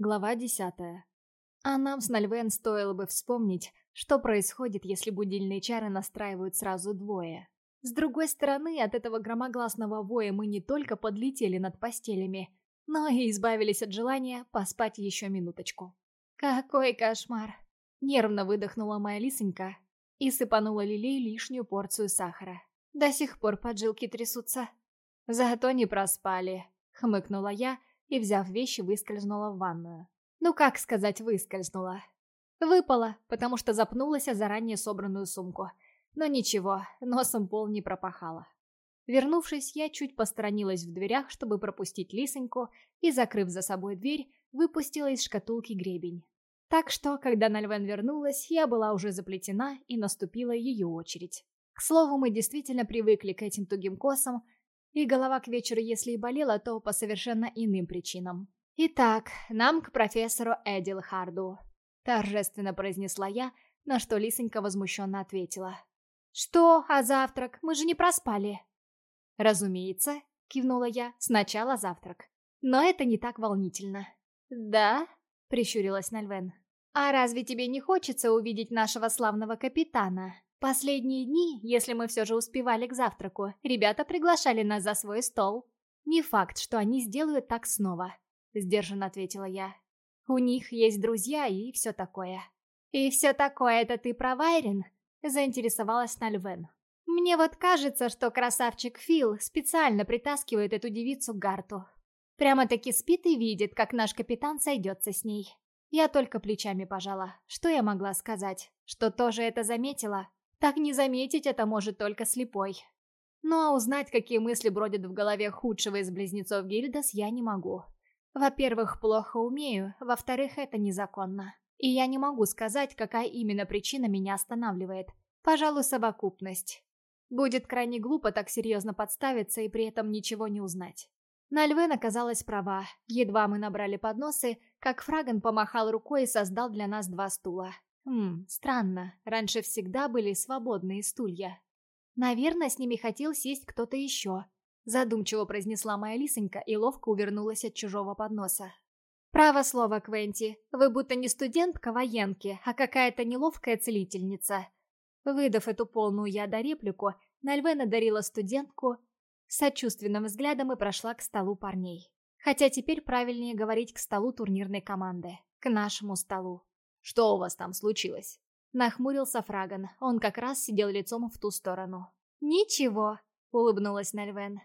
Глава десятая. А нам с Нальвен стоило бы вспомнить, что происходит, если будильные чары настраивают сразу двое. С другой стороны, от этого громогласного воя мы не только подлетели над постелями, но и избавились от желания поспать еще минуточку. «Какой кошмар!» Нервно выдохнула моя лисонька и сыпанула Лилей лишнюю порцию сахара. До сих пор поджилки трясутся. «Зато не проспали», — хмыкнула я и, взяв вещи, выскользнула в ванную. Ну как сказать «выскользнула»? Выпала, потому что запнулась о заранее собранную сумку. Но ничего, носом пол не пропахала. Вернувшись, я чуть посторонилась в дверях, чтобы пропустить лисоньку, и, закрыв за собой дверь, выпустила из шкатулки гребень. Так что, когда Нальвен вернулась, я была уже заплетена, и наступила ее очередь. К слову, мы действительно привыкли к этим тугим косам, и голова к вечеру, если и болела, то по совершенно иным причинам. «Итак, нам к профессору Эдилхарду», — торжественно произнесла я, на что Лисонька возмущенно ответила. «Что? А завтрак? Мы же не проспали». «Разумеется», — кивнула я, — «сначала завтрак». «Но это не так волнительно». «Да?» — прищурилась Нальвен. «А разве тебе не хочется увидеть нашего славного капитана?» Последние дни, если мы все же успевали к завтраку, ребята приглашали нас за свой стол. Не факт, что они сделают так снова, сдержанно ответила я. У них есть друзья и все такое. И все такое это ты про Вайрин? Заинтересовалась Нальвен. Мне вот кажется, что красавчик Фил специально притаскивает эту девицу к Гарту. Прямо-таки спит и видит, как наш капитан сойдется с ней. Я только плечами пожала. Что я могла сказать? Что тоже это заметила? Так не заметить это может только слепой. Ну а узнать, какие мысли бродят в голове худшего из близнецов Гильдас, я не могу. Во-первых, плохо умею, во-вторых, это незаконно. И я не могу сказать, какая именно причина меня останавливает. Пожалуй, совокупность. Будет крайне глупо так серьезно подставиться и при этом ничего не узнать. Нальвен оказалась права. Едва мы набрали подносы, как Фраган помахал рукой и создал для нас два стула. Хм, странно, раньше всегда были свободные стулья. Наверное, с ними хотел сесть кто-то еще. Задумчиво произнесла моя лисонька и ловко увернулась от чужого подноса. «Право слово, Квенти, вы будто не студентка военки, а какая-то неловкая целительница». Выдав эту полную яда реплику, Нальвена дарила студентку сочувственным взглядом и прошла к столу парней. Хотя теперь правильнее говорить к столу турнирной команды. К нашему столу. «Что у вас там случилось?» Нахмурился Фраган, он как раз сидел лицом в ту сторону. «Ничего», — улыбнулась Нальвен.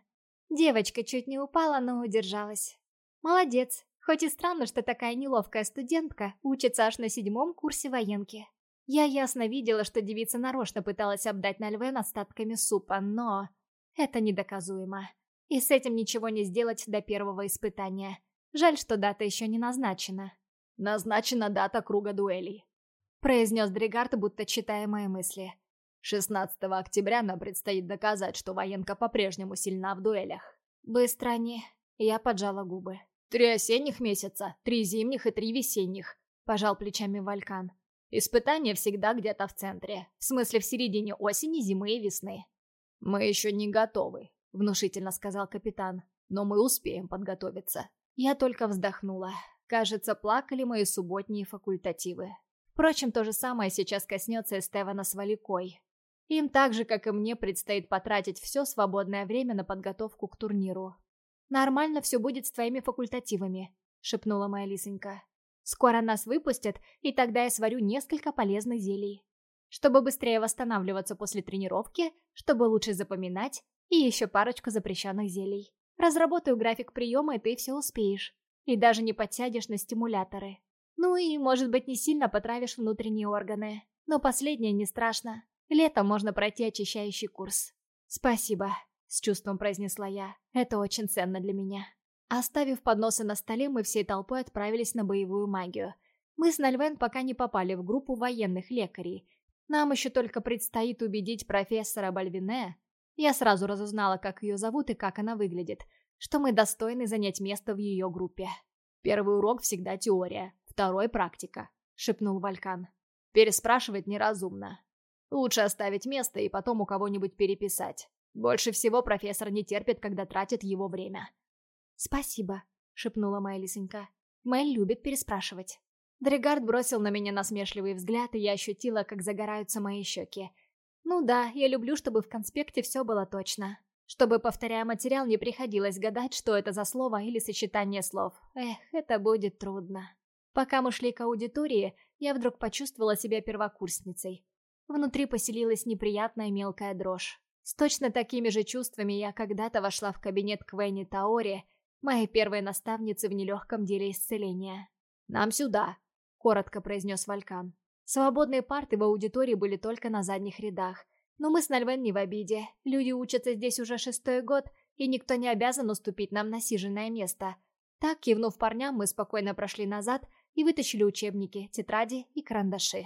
Девочка чуть не упала, но удержалась. «Молодец, хоть и странно, что такая неловкая студентка учится аж на седьмом курсе военки». Я ясно видела, что девица нарочно пыталась обдать Нальвен остатками супа, но... Это недоказуемо. И с этим ничего не сделать до первого испытания. Жаль, что дата еще не назначена. Назначена дата круга дуэлей», — произнес Дригард, будто читая мои мысли. 16 октября нам предстоит доказать, что военка по-прежнему сильна в дуэлях. Быстро они. Я поджала губы. Три осенних месяца, три зимних и три весенних. Пожал плечами Валькан. Испытания всегда где-то в центре. В смысле, в середине осени, зимы и весны. Мы еще не готовы, внушительно сказал капитан. Но мы успеем подготовиться. Я только вздохнула. Кажется, плакали мои субботние факультативы. Впрочем, то же самое сейчас коснется Эстевана с Валикой. Им так же, как и мне, предстоит потратить все свободное время на подготовку к турниру. «Нормально все будет с твоими факультативами», — шепнула моя лисонька. «Скоро нас выпустят, и тогда я сварю несколько полезных зелий. Чтобы быстрее восстанавливаться после тренировки, чтобы лучше запоминать, и еще парочку запрещенных зелий. Разработаю график приема, и ты все успеешь и даже не подсядешь на стимуляторы. Ну и, может быть, не сильно потравишь внутренние органы. Но последнее не страшно. Летом можно пройти очищающий курс. «Спасибо», — с чувством произнесла я. «Это очень ценно для меня». Оставив подносы на столе, мы всей толпой отправились на боевую магию. Мы с Нальвен пока не попали в группу военных лекарей. Нам еще только предстоит убедить профессора Бальвине. Я сразу разузнала, как ее зовут и как она выглядит — что мы достойны занять место в ее группе. «Первый урок всегда теория, второй — практика», — шепнул Валькан. «Переспрашивать неразумно. Лучше оставить место и потом у кого-нибудь переписать. Больше всего профессор не терпит, когда тратит его время». «Спасибо», — шепнула моя лисонька. Мэль любит переспрашивать. Дрегард бросил на меня насмешливый взгляд, и я ощутила, как загораются мои щеки. Ну да, я люблю, чтобы в конспекте все было точно. Чтобы, повторяя материал, не приходилось гадать, что это за слово или сочетание слов. Эх, это будет трудно. Пока мы шли к аудитории, я вдруг почувствовала себя первокурсницей. Внутри поселилась неприятная мелкая дрожь. С точно такими же чувствами я когда-то вошла в кабинет Квенни Таори, моей первой наставницы в нелегком деле исцеления. «Нам сюда», — коротко произнес Валькан. Свободные парты в аудитории были только на задних рядах. Но мы с Нальвен не в обиде. Люди учатся здесь уже шестой год, и никто не обязан уступить нам насиженное место. Так, кивнув парням, мы спокойно прошли назад и вытащили учебники, тетради и карандаши.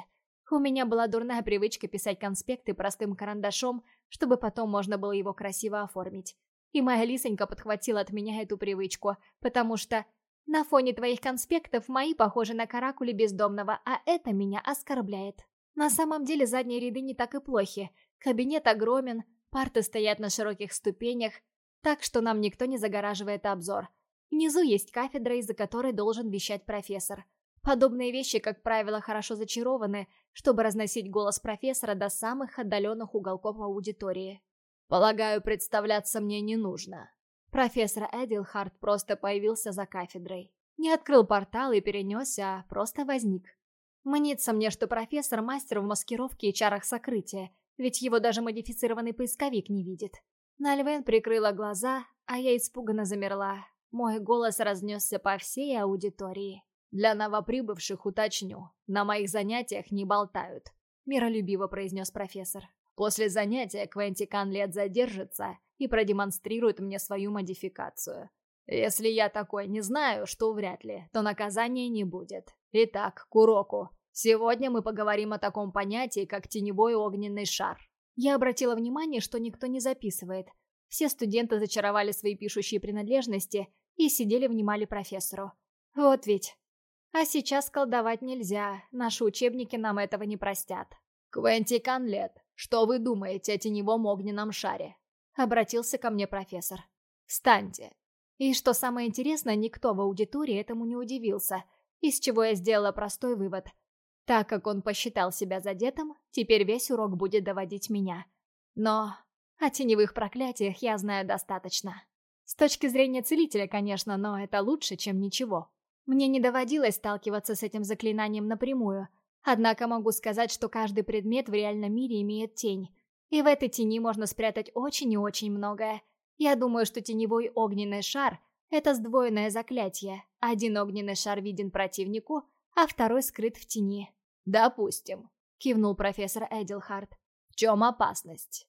У меня была дурная привычка писать конспекты простым карандашом, чтобы потом можно было его красиво оформить. И моя лисонька подхватила от меня эту привычку, потому что на фоне твоих конспектов мои похожи на каракули бездомного, а это меня оскорбляет. На самом деле задние ряды не так и плохи. Кабинет огромен, парты стоят на широких ступенях, так что нам никто не загораживает обзор. Внизу есть кафедра, из-за которой должен вещать профессор. Подобные вещи, как правило, хорошо зачарованы, чтобы разносить голос профессора до самых отдаленных уголков аудитории. Полагаю, представляться мне не нужно. Профессор Эдилхард просто появился за кафедрой. Не открыл портал и перенесся, а просто возник. Мнится мне, что профессор мастер в маскировке и чарах сокрытия, ведь его даже модифицированный поисковик не видит. Нальвен прикрыла глаза, а я испуганно замерла. Мой голос разнесся по всей аудитории. «Для новоприбывших уточню, на моих занятиях не болтают», — миролюбиво произнес профессор. «После занятия Квенти Канлет задержится и продемонстрирует мне свою модификацию. Если я такой не знаю, что вряд ли, то наказания не будет. Итак, к уроку. Сегодня мы поговорим о таком понятии, как теневой огненный шар. Я обратила внимание, что никто не записывает. Все студенты зачаровали свои пишущие принадлежности и сидели внимали профессору. Вот ведь. А сейчас колдовать нельзя, наши учебники нам этого не простят. Квенти Канлет, что вы думаете о теневом огненном шаре? Обратился ко мне профессор. Встаньте. И что самое интересное, никто в аудитории этому не удивился, из чего я сделала простой вывод – так как он посчитал себя задетым, теперь весь урок будет доводить меня. Но о теневых проклятиях я знаю достаточно. С точки зрения целителя, конечно, но это лучше, чем ничего. Мне не доводилось сталкиваться с этим заклинанием напрямую, однако могу сказать, что каждый предмет в реальном мире имеет тень. И в этой тени можно спрятать очень и очень многое. Я думаю, что теневой огненный шар — это сдвоенное заклятие. Один огненный шар виден противнику, а второй скрыт в тени. «Допустим», — кивнул профессор Эдилхард. «В чем опасность?»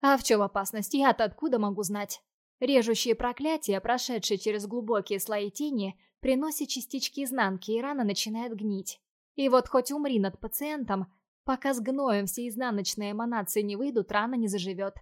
«А в чем опасность, я-то откуда могу знать?» Режущие проклятия, прошедшие через глубокие слои тени, приносят частички изнанки, и рана начинает гнить. И вот хоть умри над пациентом, пока с гноем все изнаночные эманации не выйдут, рана не заживет.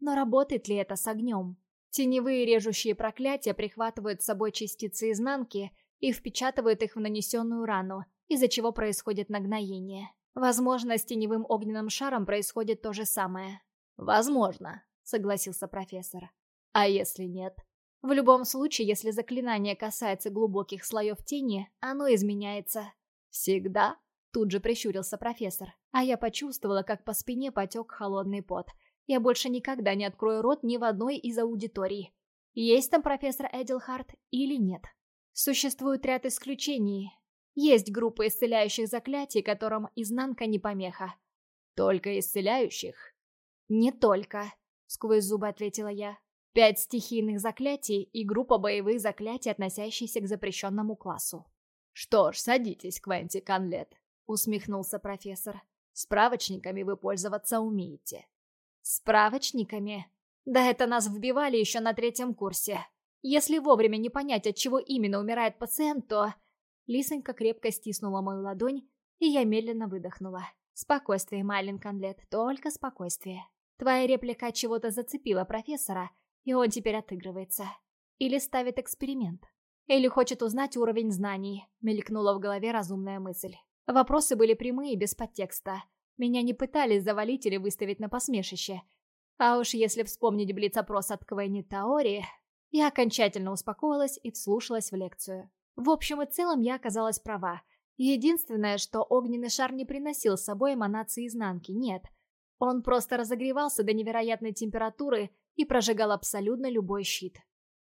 Но работает ли это с огнем? Теневые режущие проклятия прихватывают с собой частицы изнанки и впечатывают их в нанесенную рану, из-за чего происходит нагноение. Возможно, с теневым огненным шаром происходит то же самое. «Возможно», — согласился профессор. «А если нет?» В любом случае, если заклинание касается глубоких слоев тени, оно изменяется. «Всегда?» — тут же прищурился профессор. А я почувствовала, как по спине потек холодный пот. Я больше никогда не открою рот ни в одной из аудиторий. Есть там профессор Эдилхарт или нет? Существует ряд исключений, есть группа исцеляющих заклятий, которым изнанка не помеха. Только исцеляющих? Не только, сквозь зубы ответила я. Пять стихийных заклятий и группа боевых заклятий, относящихся к запрещенному классу. Что ж, садитесь, Квенти Конлет, усмехнулся профессор. Справочниками вы пользоваться умеете. Справочниками? Да это нас вбивали еще на третьем курсе. Если вовремя не понять, от чего именно умирает пациент, то Лисонька крепко стиснула мою ладонь, и я медленно выдохнула. «Спокойствие, Майлин Конлет, только спокойствие. Твоя реплика чего-то зацепила профессора, и он теперь отыгрывается. Или ставит эксперимент. Или хочет узнать уровень знаний», — мелькнула в голове разумная мысль. Вопросы были прямые, без подтекста. Меня не пытались завалить или выставить на посмешище. А уж если вспомнить блиц-опрос от Квенни Таори, я окончательно успокоилась и вслушалась в лекцию. В общем и целом я оказалась права. Единственное, что огненный шар не приносил с собой эманации изнанки, нет. Он просто разогревался до невероятной температуры и прожигал абсолютно любой щит.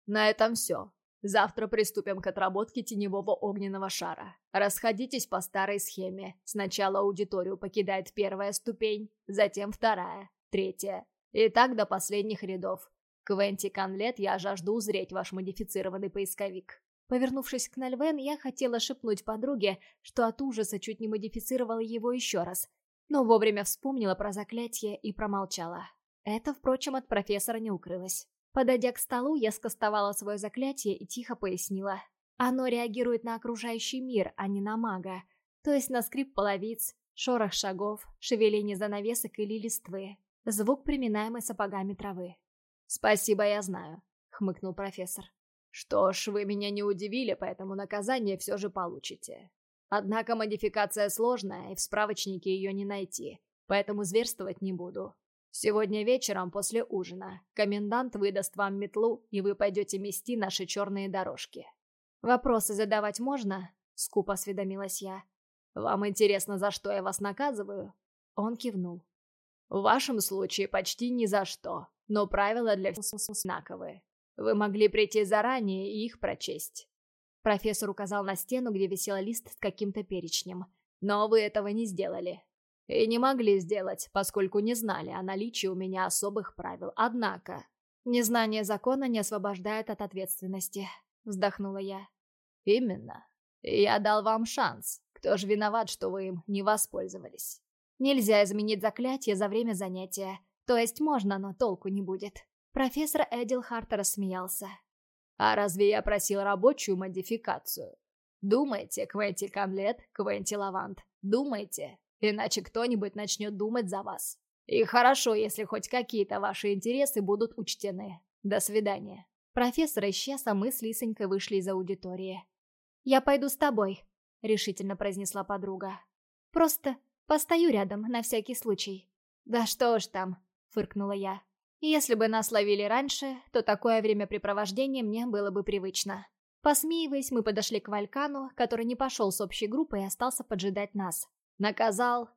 На этом все. Завтра приступим к отработке теневого огненного шара. Расходитесь по старой схеме. Сначала аудиторию покидает первая ступень, затем вторая, третья. И так до последних рядов. Квенти Конлет, я жажду узреть ваш модифицированный поисковик. Повернувшись к Нальвен, я хотела шепнуть подруге, что от ужаса чуть не модифицировала его еще раз, но вовремя вспомнила про заклятие и промолчала. Это, впрочем, от профессора не укрылось. Подойдя к столу, я скостовала свое заклятие и тихо пояснила. Оно реагирует на окружающий мир, а не на мага. То есть на скрип половиц, шорох шагов, шевеление занавесок или листвы. Звук, приминаемый сапогами травы. «Спасибо, я знаю», — хмыкнул профессор. Что ж, вы меня не удивили, поэтому наказание все же получите. Однако модификация сложная, и в справочнике ее не найти, поэтому зверствовать не буду. Сегодня вечером после ужина комендант выдаст вам метлу, и вы пойдете мести наши черные дорожки. «Вопросы задавать можно?» — скупо осведомилась я. «Вам интересно, за что я вас наказываю?» Он кивнул. «В вашем случае почти ни за что, но правила для всех знаковые. Вы могли прийти заранее и их прочесть. Профессор указал на стену, где висел лист с каким-то перечнем. Но вы этого не сделали. И не могли сделать, поскольку не знали о наличии у меня особых правил. Однако... Незнание закона не освобождает от ответственности, вздохнула я. Именно. Я дал вам шанс. Кто же виноват, что вы им не воспользовались? Нельзя изменить заклятие за время занятия. То есть можно, но толку не будет. Профессор Эдилхарт рассмеялся. «А разве я просил рабочую модификацию? Думайте, Квенти Камлет, Квенти Лавант, думайте, иначе кто-нибудь начнет думать за вас. И хорошо, если хоть какие-то ваши интересы будут учтены. До свидания». Профессор исчез, а мы с Лисонькой вышли из аудитории. «Я пойду с тобой», — решительно произнесла подруга. «Просто постою рядом, на всякий случай». «Да что ж там», — фыркнула я. Если бы нас ловили раньше, то такое времяпрепровождение мне было бы привычно. Посмеиваясь, мы подошли к Валькану, который не пошел с общей группой и остался поджидать нас. Наказал.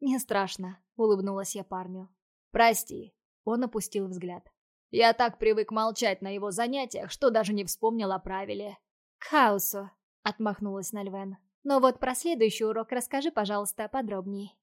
«Не страшно», — улыбнулась я парню. «Прости», — он опустил взгляд. «Я так привык молчать на его занятиях, что даже не вспомнил о правиле». «К хаосу», — отмахнулась Нальвен. «Но вот про следующий урок расскажи, пожалуйста, подробней».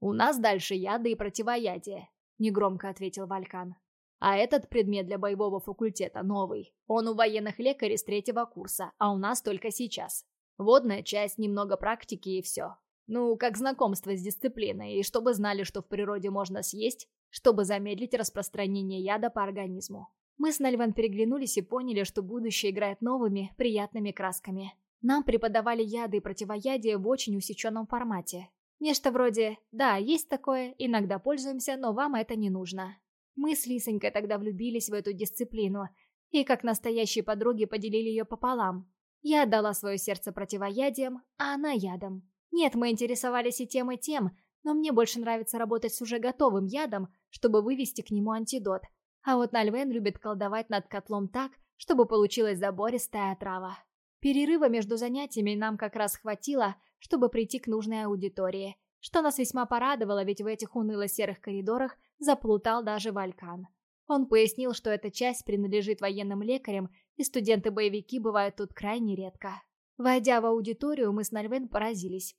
«У нас дальше яды и противоядие. — негромко ответил Валькан. «А этот предмет для боевого факультета новый. Он у военных лекарей с третьего курса, а у нас только сейчас. Водная часть, немного практики и все. Ну, как знакомство с дисциплиной, и чтобы знали, что в природе можно съесть, чтобы замедлить распространение яда по организму». Мы с Нальван переглянулись и поняли, что будущее играет новыми, приятными красками. Нам преподавали яды и противоядие в очень усеченном формате, Нечто вроде «Да, есть такое, иногда пользуемся, но вам это не нужно». Мы с Лисонькой тогда влюбились в эту дисциплину и как настоящие подруги поделили ее пополам. Я отдала свое сердце противоядием, а она ядом. Нет, мы интересовались и тем, и тем, но мне больше нравится работать с уже готовым ядом, чтобы вывести к нему антидот. А вот Нальвен любит колдовать над котлом так, чтобы получилась забористая отрава. Перерыва между занятиями нам как раз хватило, чтобы прийти к нужной аудитории, что нас весьма порадовало, ведь в этих уныло-серых коридорах заплутал даже Валькан. Он пояснил, что эта часть принадлежит военным лекарям, и студенты-боевики бывают тут крайне редко. Войдя в аудиторию, мы с Нальвен поразились.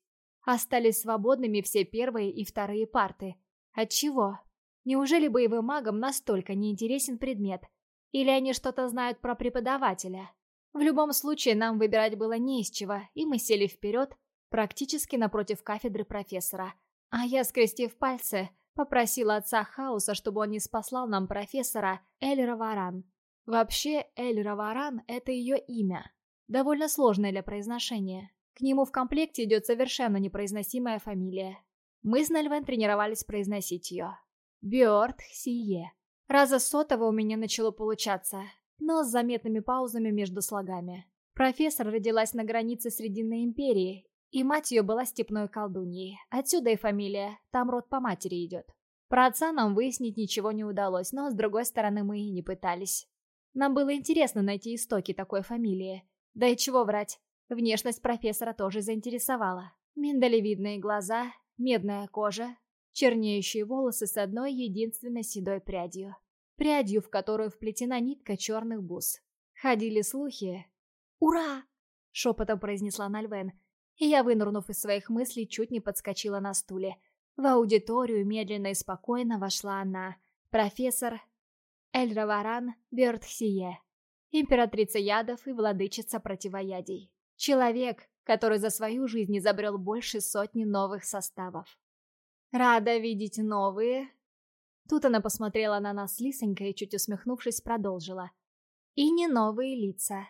Остались свободными все первые и вторые парты. Отчего? Неужели боевым магам настолько неинтересен предмет? Или они что-то знают про преподавателя? В любом случае, нам выбирать было не из чего, и мы сели вперед, практически напротив кафедры профессора. А я, скрестив пальцы, попросила отца Хауса, чтобы он не спаслал нам профессора Эль Раваран. Вообще, Эль Раваран — это ее имя. Довольно сложное для произношения. К нему в комплекте идет совершенно непроизносимая фамилия. Мы с Нельвен тренировались произносить ее. Бёрд Сие. Раза сотого у меня начало получаться, но с заметными паузами между слогами. Профессор родилась на границе Срединной империи, и мать ее была степной колдуньей. Отсюда и фамилия, там род по матери идет. Про отца нам выяснить ничего не удалось, но с другой стороны мы и не пытались. Нам было интересно найти истоки такой фамилии. Да и чего врать, Внешность профессора тоже заинтересовала. Миндалевидные глаза, медная кожа, чернеющие волосы с одной единственной седой прядью. Прядью, в которую вплетена нитка черных бус. Ходили слухи. «Ура!» — шепотом произнесла Нальвен, и я, вынурнув из своих мыслей, чуть не подскочила на стуле. В аудиторию медленно и спокойно вошла она, профессор Эльра Варан Бёрдхсие, императрица ядов и владычица противоядий. Человек, который за свою жизнь изобрел больше сотни новых составов. «Рада видеть новые». Тут она посмотрела на нас лисонько и, чуть усмехнувшись, продолжила. «И не новые лица.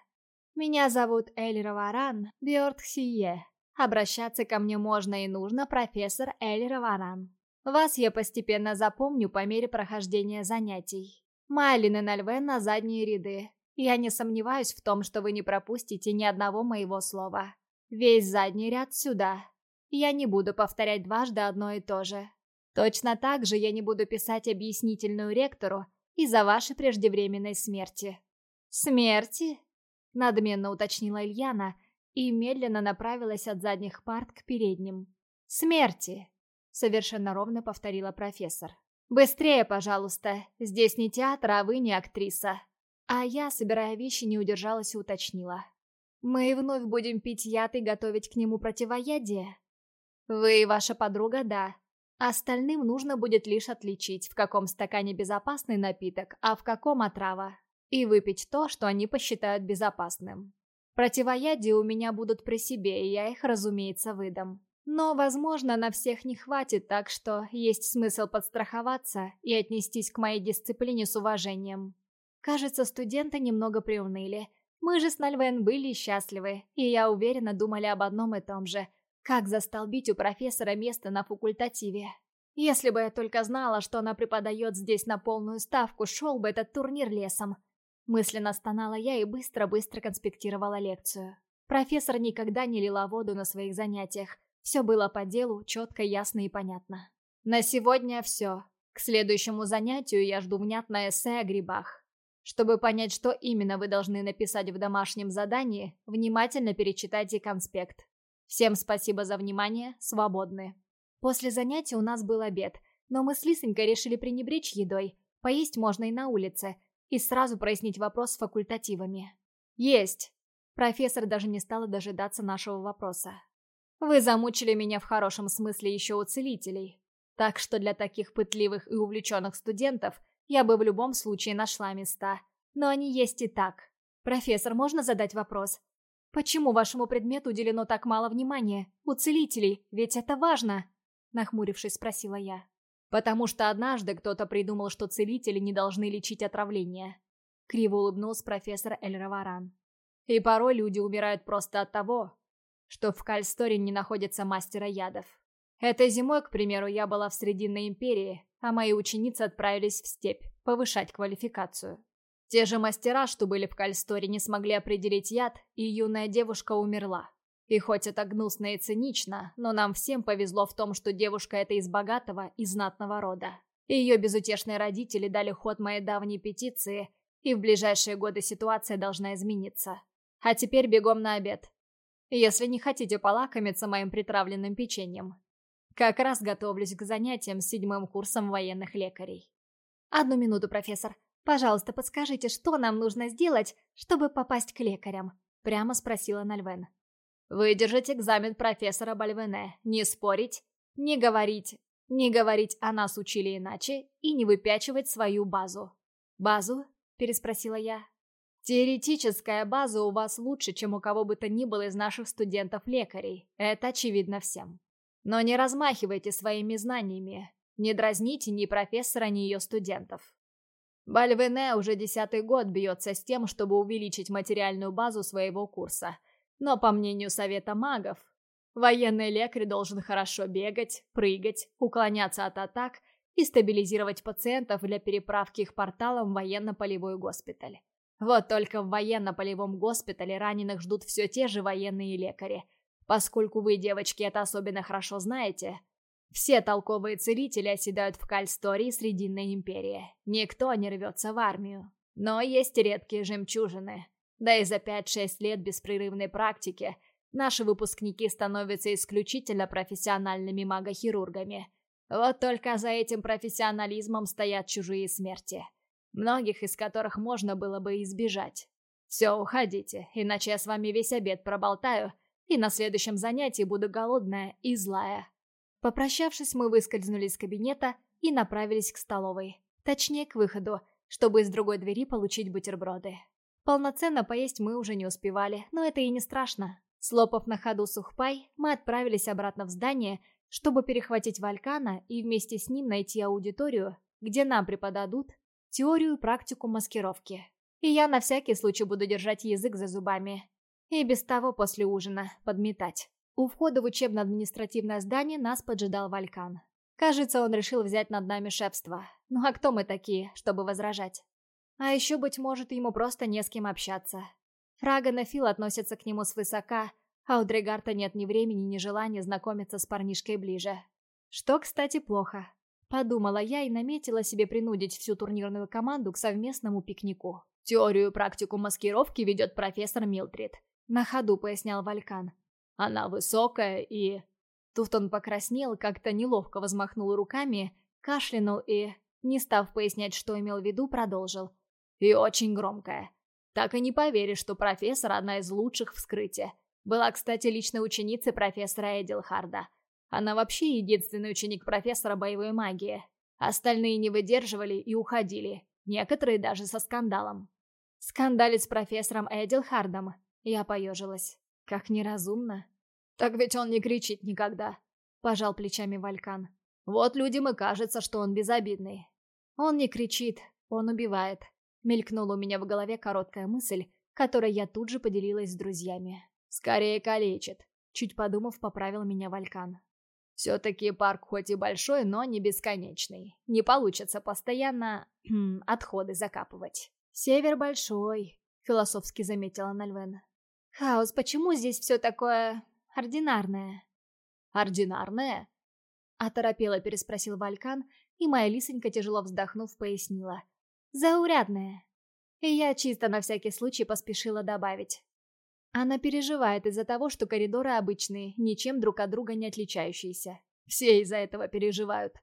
Меня зовут Эльра Варан Бёрдхсие. Обращаться ко мне можно и нужно, профессор Эльра Варан. Вас я постепенно запомню по мере прохождения занятий. Майлин и Нальвен на задние ряды. Я не сомневаюсь в том, что вы не пропустите ни одного моего слова. Весь задний ряд сюда. Я не буду повторять дважды одно и то же. Точно так же я не буду писать объяснительную ректору из-за вашей преждевременной смерти. «Смерти?» — надменно уточнила Ильяна и медленно направилась от задних парт к передним. «Смерти!» — совершенно ровно повторила профессор. «Быстрее, пожалуйста. Здесь не театр, а вы не актриса». А я, собирая вещи, не удержалась и уточнила. «Мы вновь будем пить яд и готовить к нему противоядие?» «Вы и ваша подруга, да. Остальным нужно будет лишь отличить, в каком стакане безопасный напиток, а в каком отрава, и выпить то, что они посчитают безопасным. Противоядия у меня будут при себе, и я их, разумеется, выдам. Но, возможно, на всех не хватит, так что есть смысл подстраховаться и отнестись к моей дисциплине с уважением. Кажется, студенты немного приуныли. Мы же с Нальвен были счастливы, и я уверена думали об одном и том же. Как застолбить у профессора место на факультативе? Если бы я только знала, что она преподает здесь на полную ставку, шел бы этот турнир лесом. Мысленно стонала я и быстро-быстро конспектировала лекцию. Профессор никогда не лила воду на своих занятиях. Все было по делу, четко, ясно и понятно. На сегодня все. К следующему занятию я жду внятное эссе о грибах. Чтобы понять, что именно вы должны написать в домашнем задании, внимательно перечитайте конспект. Всем спасибо за внимание, свободны. После занятия у нас был обед, но мы с Лисонькой решили пренебречь едой. Поесть можно и на улице, и сразу прояснить вопрос с факультативами. Есть! Профессор даже не стала дожидаться нашего вопроса. Вы замучили меня в хорошем смысле еще у целителей. Так что для таких пытливых и увлеченных студентов я бы в любом случае нашла места. Но они есть и так. Профессор, можно задать вопрос? Почему вашему предмету уделено так мало внимания? У целителей, ведь это важно!» Нахмурившись, спросила я. «Потому что однажды кто-то придумал, что целители не должны лечить отравление». Криво улыбнулся профессор Эльраваран. «И порой люди умирают просто от того, что в Кальсторе не находится мастера ядов. Этой зимой, к примеру, я была в Срединной империи, а мои ученицы отправились в степь повышать квалификацию. Те же мастера, что были в Кальсторе, не смогли определить яд, и юная девушка умерла. И хоть это гнусно и цинично, но нам всем повезло в том, что девушка эта из богатого и знатного рода. Ее безутешные родители дали ход моей давней петиции, и в ближайшие годы ситуация должна измениться. А теперь бегом на обед. Если не хотите полакомиться моим притравленным печеньем. Как раз готовлюсь к занятиям с седьмым курсом военных лекарей. Одну минуту, профессор. Пожалуйста, подскажите, что нам нужно сделать, чтобы попасть к лекарям? Прямо спросила Нальвен. Выдержать экзамен профессора Бальвене, не спорить, не говорить, не говорить «а нас учили иначе» и не выпячивать свою базу. «Базу?» – переспросила я. Теоретическая база у вас лучше, чем у кого бы то ни было из наших студентов-лекарей. Это очевидно всем. Но не размахивайте своими знаниями, не дразните ни профессора, ни ее студентов. Бальвене уже десятый год бьется с тем, чтобы увеличить материальную базу своего курса. Но, по мнению Совета магов, военный лекарь должен хорошо бегать, прыгать, уклоняться от атак и стабилизировать пациентов для переправки их порталом в военно-полевой госпиталь. Вот только в военно-полевом госпитале раненых ждут все те же военные лекари – Поскольку вы, девочки, это особенно хорошо знаете, все толковые целители оседают в Кальсторе и Срединной Империи. Никто не рвется в армию. Но есть редкие жемчужины. Да и за 5-6 лет беспрерывной практики Наши выпускники становятся исключительно профессиональными магохирургами. Вот только за этим профессионализмом стоят чужие смерти, многих из которых можно было бы избежать. Все, уходите, иначе я с вами весь обед проболтаю, и на следующем занятии буду голодная и злая. Попрощавшись, мы выскользнули из кабинета и направились к столовой. Точнее, к выходу, чтобы из другой двери получить бутерброды. Полноценно поесть мы уже не успевали, но это и не страшно. Слопав на ходу сухпай, мы отправились обратно в здание, чтобы перехватить Валькана и вместе с ним найти аудиторию, где нам преподадут теорию и практику маскировки. И я на всякий случай буду держать язык за зубами. И без того после ужина подметать. У входа в учебно-административное здание нас поджидал Валькан. Кажется, он решил взять над нами шепство. Ну а кто мы такие, чтобы возражать? А еще, быть может, ему просто не с кем общаться. Фраган и Фил относятся к нему свысока, а у Дрегарта нет ни времени, ни желания знакомиться с парнишкой ближе. Что, кстати, плохо. Подумала я и наметила себе принудить всю турнирную команду к совместному пикнику. Теорию и практику маскировки ведет профессор Милтрид. На ходу пояснял Валькан. Она высокая и... Тут он покраснел, как-то неловко взмахнул руками, кашлянул и, не став пояснять, что имел в виду, продолжил. И очень громкая. Так и не поверишь, что профессор одна из лучших вскрытия. Была, кстати, личной ученицей профессора Эдилхарда. Она вообще единственный ученик профессора боевой магии. Остальные не выдерживали и уходили. Некоторые даже со скандалом. Скандалить с профессором Эдилхардом. Я поежилась. Как неразумно. Так ведь он не кричит никогда. Пожал плечами Валькан. Вот людям и кажется, что он безобидный. Он не кричит, он убивает. Мелькнула у меня в голове короткая мысль, которой я тут же поделилась с друзьями. «Скорее калечит», — чуть подумав, поправил меня Валькан. «Все-таки парк хоть и большой, но не бесконечный. Не получится постоянно отходы закапывать». «Север большой», — философски заметила Нальвен. «Хаос, почему здесь все такое ординарное?» «Ординарное?» — оторопело переспросил Валькан, и моя лисонька, тяжело вздохнув, пояснила. Заурядная. И я чисто на всякий случай поспешила добавить. Она переживает из-за того, что коридоры обычные, ничем друг от друга не отличающиеся. Все из-за этого переживают,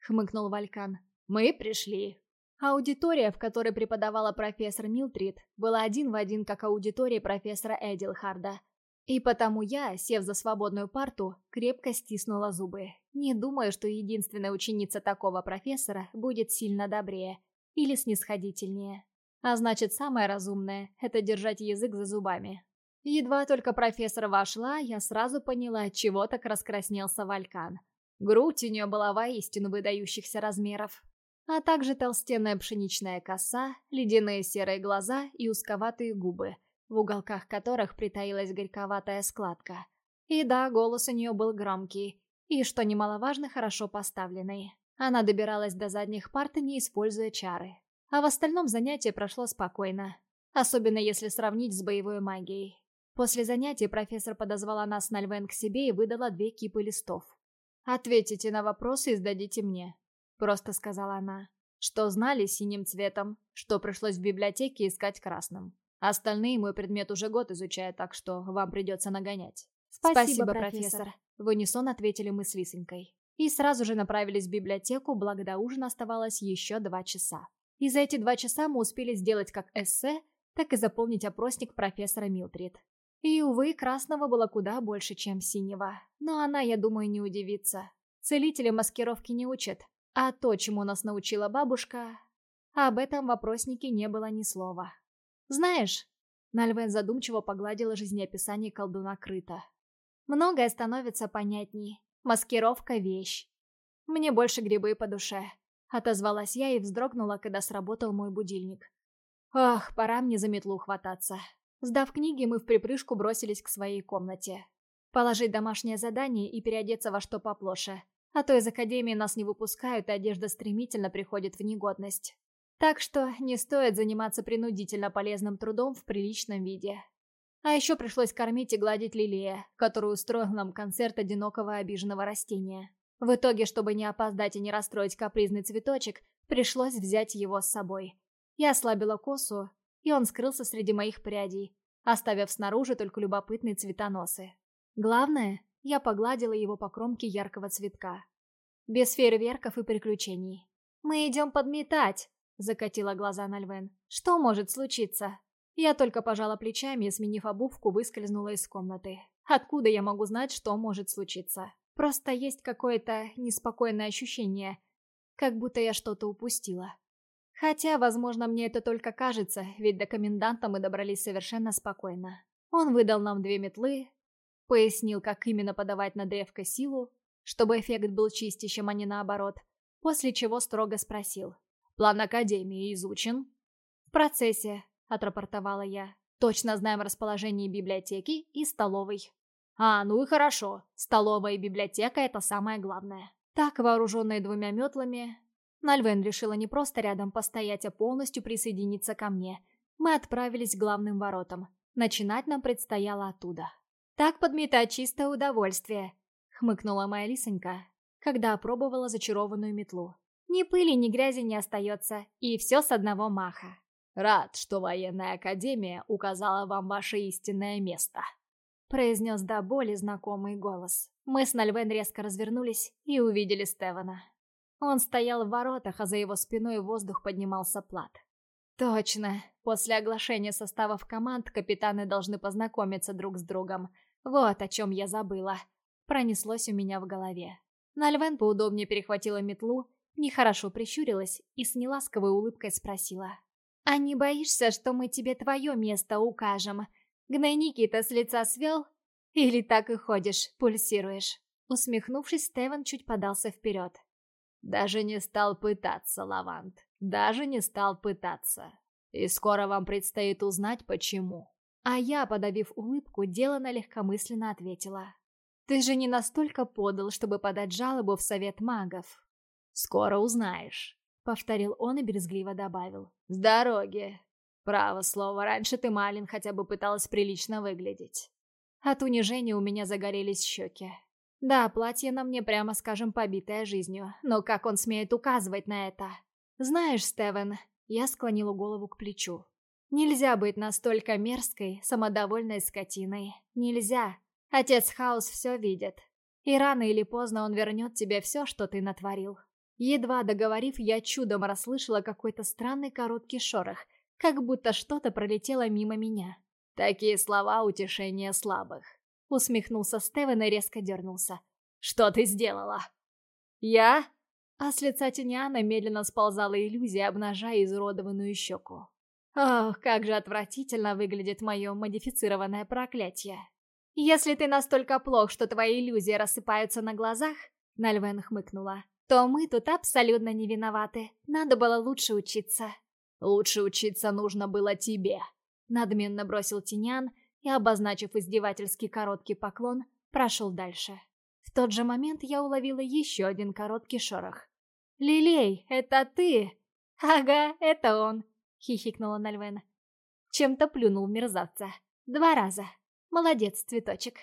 хмыкнул Валькан. Мы пришли. Аудитория, в которой преподавала профессор Милтрид, была один в один, как аудитория профессора Эдилхарда. И потому я, сев за свободную парту, крепко стиснула зубы. Не думаю, что единственная ученица такого профессора будет сильно добрее или снисходительнее. А значит, самое разумное – это держать язык за зубами. Едва только профессор вошла, я сразу поняла, чего так раскраснелся Валькан. Грудь у нее была воистину выдающихся размеров. А также толстенная пшеничная коса, ледяные серые глаза и узковатые губы, в уголках которых притаилась горьковатая складка. И да, голос у нее был громкий, и, что немаловажно, хорошо поставленный. Она добиралась до задних парт, не используя чары. А в остальном занятие прошло спокойно. Особенно если сравнить с боевой магией. После занятия профессор подозвала нас на Львен к себе и выдала две кипы листов. «Ответите на вопросы и сдадите мне», — просто сказала она. Что знали синим цветом, что пришлось в библиотеке искать красным. Остальные мой предмет уже год изучает, так что вам придется нагонять. «Спасибо, Спасибо профессор», профессор. — в унисон ответили мы с Лисонькой и сразу же направились в библиотеку, благо до ужина оставалось еще два часа. И за эти два часа мы успели сделать как эссе, так и заполнить опросник профессора Милтрид. И, увы, красного было куда больше, чем синего. Но она, я думаю, не удивится. Целители маскировки не учат. А то, чему нас научила бабушка... Об этом в опроснике не было ни слова. «Знаешь...» Нальвен задумчиво погладила жизнеописание колдуна Крыта. «Многое становится понятней. Маскировка — вещь. Мне больше грибы по душе. Отозвалась я и вздрогнула, когда сработал мой будильник. Ох, пора мне за метлу хвататься. Сдав книги, мы в припрыжку бросились к своей комнате. Положить домашнее задание и переодеться во что поплоше. А то из академии нас не выпускают, и одежда стремительно приходит в негодность. Так что не стоит заниматься принудительно полезным трудом в приличном виде. А еще пришлось кормить и гладить Лилия, которую устроил нам концерт одинокого обиженного растения. В итоге, чтобы не опоздать и не расстроить капризный цветочек, пришлось взять его с собой. Я ослабила косу, и он скрылся среди моих прядей. оставив снаружи только любопытные цветоносы. Главное, я погладила его по кромке яркого цветка. Без фейерверков и приключений. «Мы идем подметать!» — закатила глаза Нальвен. «Что может случиться?» Я только пожала плечами и, сменив обувку, выскользнула из комнаты. Откуда я могу знать, что может случиться? Просто есть какое-то неспокойное ощущение, как будто я что-то упустила. Хотя, возможно, мне это только кажется, ведь до коменданта мы добрались совершенно спокойно. Он выдал нам две метлы, пояснил, как именно подавать на древко силу, чтобы эффект был чистящим, а не наоборот, после чего строго спросил. «План Академии изучен?» «В процессе», — отрапортовала я. «Точно знаем расположение библиотеки и столовой». «А, ну и хорошо. Столовая и библиотека — это самое главное». Так, вооруженные двумя метлами, Нальвен решила не просто рядом постоять, а полностью присоединиться ко мне. Мы отправились к главным воротам. Начинать нам предстояло оттуда. «Так подметать чистое удовольствие», — хмыкнула моя лисонька, когда опробовала зачарованную метлу. «Ни пыли, ни грязи не остается, и все с одного маха». «Рад, что военная академия указала вам ваше истинное место», — произнес до боли знакомый голос. Мы с Нальвен резко развернулись и увидели Стевана. Он стоял в воротах, а за его спиной воздух поднимался плат. Точно. После оглашения составов команд капитаны должны познакомиться друг с другом. Вот о чем я забыла. Пронеслось у меня в голове. Нальвен поудобнее перехватила метлу, нехорошо прищурилась и с неласковой улыбкой спросила. «А не боишься, что мы тебе твое место укажем? Гнойники-то с лица свел? Или так и ходишь, пульсируешь?» Усмехнувшись, Стевен чуть подался вперед. Даже не стал пытаться, Лавант. Даже не стал пытаться. И скоро вам предстоит узнать, почему. А я, подавив улыбку, делано легкомысленно ответила. Ты же не настолько подал, чтобы подать жалобу в совет магов. Скоро узнаешь, повторил он и березгливо добавил. С дороги. Право слово, раньше ты, Малин, хотя бы пыталась прилично выглядеть. От унижения у меня загорелись щеки. Да, платье на мне, прямо скажем, побитое жизнью, но как он смеет указывать на это? Знаешь, Стевен, я склонила голову к плечу. Нельзя быть настолько мерзкой, самодовольной скотиной. Нельзя. Отец Хаус все видит. И рано или поздно он вернет тебе все, что ты натворил. Едва договорив, я чудом расслышала какой-то странный короткий шорох, как будто что-то пролетело мимо меня. Такие слова утешения слабых. Усмехнулся Стевен и резко дернулся. «Что ты сделала?» «Я?» А с лица Тиниана медленно сползала иллюзия, обнажая изуродованную щеку. Ох, как же отвратительно выглядит мое модифицированное проклятие. «Если ты настолько плох, что твои иллюзии рассыпаются на глазах», — Нальвен хмыкнула, «то мы тут абсолютно не виноваты. Надо было лучше учиться». «Лучше учиться нужно было тебе», — надменно бросил Тинян, и, обозначив издевательский короткий поклон, прошел дальше. В тот же момент я уловила еще один короткий шорох. «Лилей, это ты?» «Ага, это он», — хихикнула Нальвен. Чем-то плюнул мерзавца. Два раза. Молодец, цветочек.